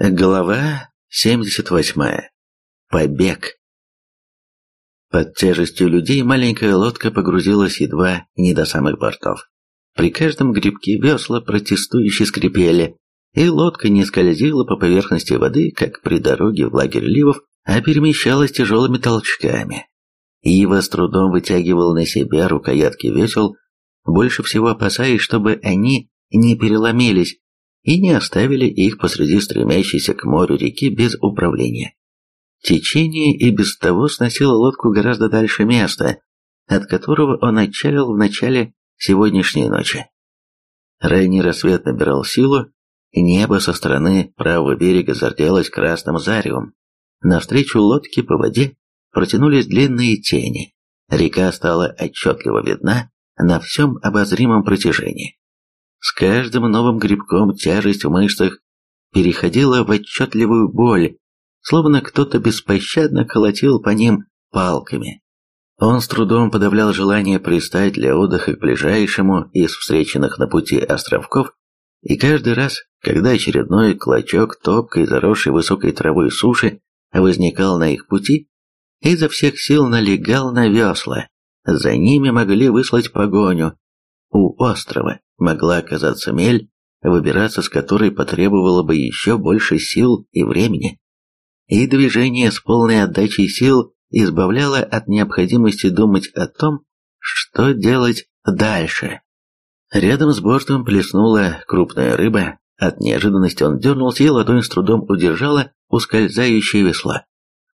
Глава 78. Побег. Под тяжестью людей маленькая лодка погрузилась едва не до самых бортов. При каждом грибке весла протестующе скрипели, и лодка не скользила по поверхности воды, как при дороге в лагерь Ливов, а перемещалась тяжелыми толчками. Ива с трудом вытягивал на себя рукоятки весел, больше всего опасаясь, чтобы они не переломились, и не оставили их посреди стремящейся к морю реки без управления. Течение и без того сносило лодку гораздо дальше места, от которого он отчалил в начале сегодняшней ночи. Ранний рассвет набирал силу, небо со стороны правого берега зарделось красным заревом. Навстречу лодке по воде протянулись длинные тени. Река стала отчетливо видна на всем обозримом протяжении. С каждым новым грибком тяжесть в мышцах переходила в отчетливую боль, словно кто-то беспощадно колотил по ним палками. Он с трудом подавлял желание пристать для отдыха к ближайшему из встреченных на пути островков, и каждый раз, когда очередной клочок топкой, заросшей высокой травой суши возникал на их пути, изо всех сил налегал на весла. За ними могли выслать погоню. У острова могла оказаться мель, выбираться с которой потребовало бы еще больше сил и времени. И движение с полной отдачей сил избавляло от необходимости думать о том, что делать дальше. Рядом с бортом плеснула крупная рыба. От неожиданности он дернулся, и ладонь с трудом удержала ускользающее весло.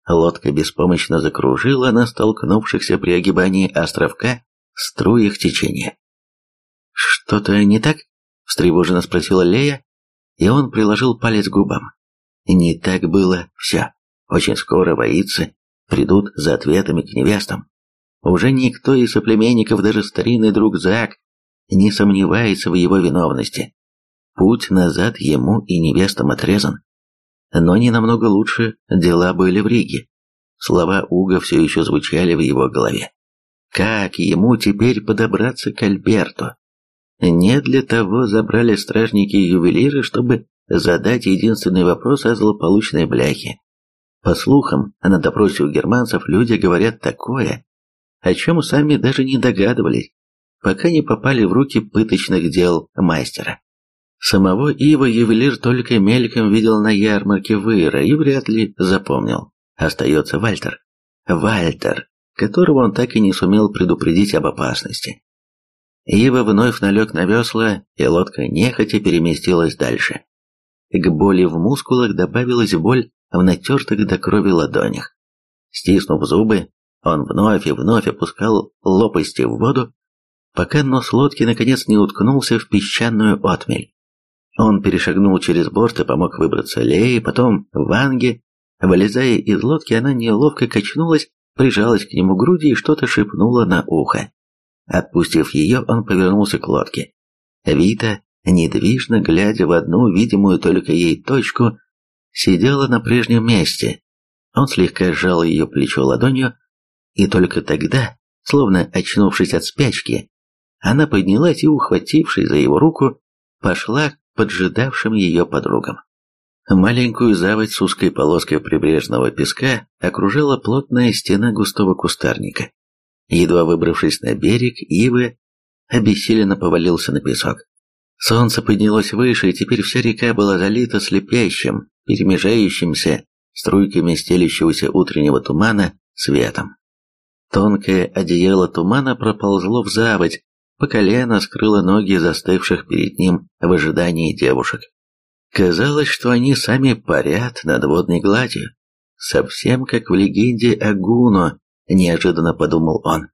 Лодка беспомощно закружила на столкнувшихся при огибании островка струях течения. «Что-то не так?» – встревоженно спросила Лея, и он приложил палец к губам. Не так было все. Очень скоро воицы придут за ответами к невестам. Уже никто из соплеменников, даже старинный друг Зак, не сомневается в его виновности. Путь назад ему и невестам отрезан. Но не намного лучше дела были в Риге. Слова Уга все еще звучали в его голове. Как ему теперь подобраться к Альберту? Не для того забрали стражники ювелиры, чтобы задать единственный вопрос о злополучной бляхе. По слухам, на допросе у германцев люди говорят такое, о чем сами даже не догадывались, пока не попали в руки пыточных дел мастера. Самого Ива ювелир только мельком видел на ярмарке Выра и вряд ли запомнил. Остается Вальтер. Вальтер, которого он так и не сумел предупредить об опасности. Ива вновь налег на весла, и лодка нехотя переместилась дальше. К боли в мускулах добавилась боль в натертых до крови ладонях. Стиснув зубы, он вновь и вновь опускал лопасти в воду, пока нос лодки наконец не уткнулся в песчаную отмель. Он перешагнул через борт и помог выбраться Лее, потом Ванге. Вылезая из лодки, она неловко качнулась, прижалась к нему груди и что-то шепнула на ухо. Отпустив ее, он повернулся к лодке. Вита, недвижно глядя в одну видимую только ей точку, сидела на прежнем месте. Он слегка сжал ее плечо ладонью, и только тогда, словно очнувшись от спячки, она поднялась и, ухватившись за его руку, пошла к поджидавшим ее подругам. Маленькую заводь с узкой полоской прибрежного песка окружала плотная стена густого кустарника. Едва выбравшись на берег, Ивы обессиленно повалился на песок. Солнце поднялось выше, и теперь вся река была залита слепящим, перемежающимся струйками стелящегося утреннего тумана светом. Тонкое одеяло тумана проползло в заводь, по колено скрыло ноги застывших перед ним в ожидании девушек. Казалось, что они сами парят над водной гладью, совсем как в легенде о Гуно, неожиданно подумал он.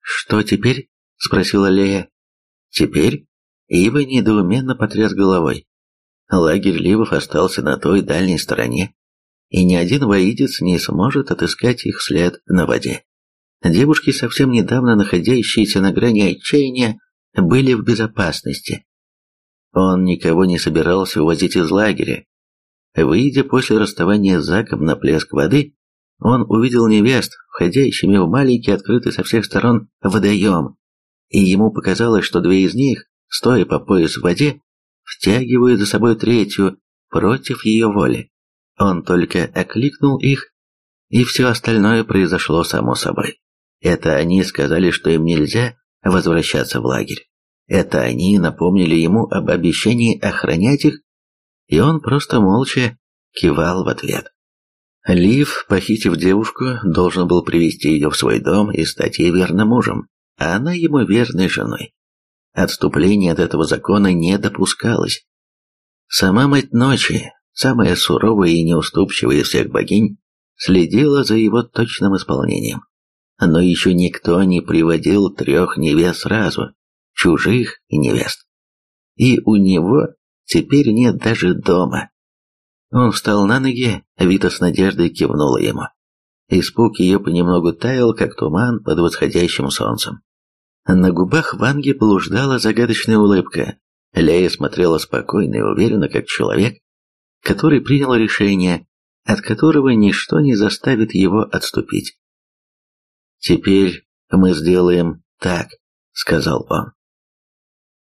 «Что теперь?» – спросила Лея. «Теперь?» Ива недоуменно потряс головой. Лагерь Ливов остался на той дальней стороне, и ни один воидец не сможет отыскать их след на воде. Девушки, совсем недавно находящиеся на грани отчаяния, были в безопасности. Он никого не собирался увозить из лагеря. Выйдя после расставания с Заком на плеск воды, он увидел невест, входящими в маленький открытый со всех сторон водоем, и ему показалось, что две из них, стоя по пояс в воде, втягивают за собой третью, против ее воли. Он только окликнул их, и все остальное произошло само собой. Это они сказали, что им нельзя возвращаться в лагерь. Это они напомнили ему об обещании охранять их, и он просто молча кивал в ответ. Лив, похитив девушку, должен был привести ее в свой дом и стать ей верным мужем, а она ему верной женой. Отступление от этого закона не допускалось. Сама мать ночи, самая суровая и неуступчивая из всех богинь, следила за его точным исполнением. Но еще никто не приводил трех невест сразу, чужих невест. И у него теперь нет даже дома. Он встал на ноги, Вита с надеждой кивнула ему. Испуг ее понемногу таял, как туман под восходящим солнцем. На губах Ванги блуждала загадочная улыбка. Лея смотрела спокойно и уверенно, как человек, который принял решение, от которого ничто не заставит его отступить. «Теперь мы сделаем так», — сказал он.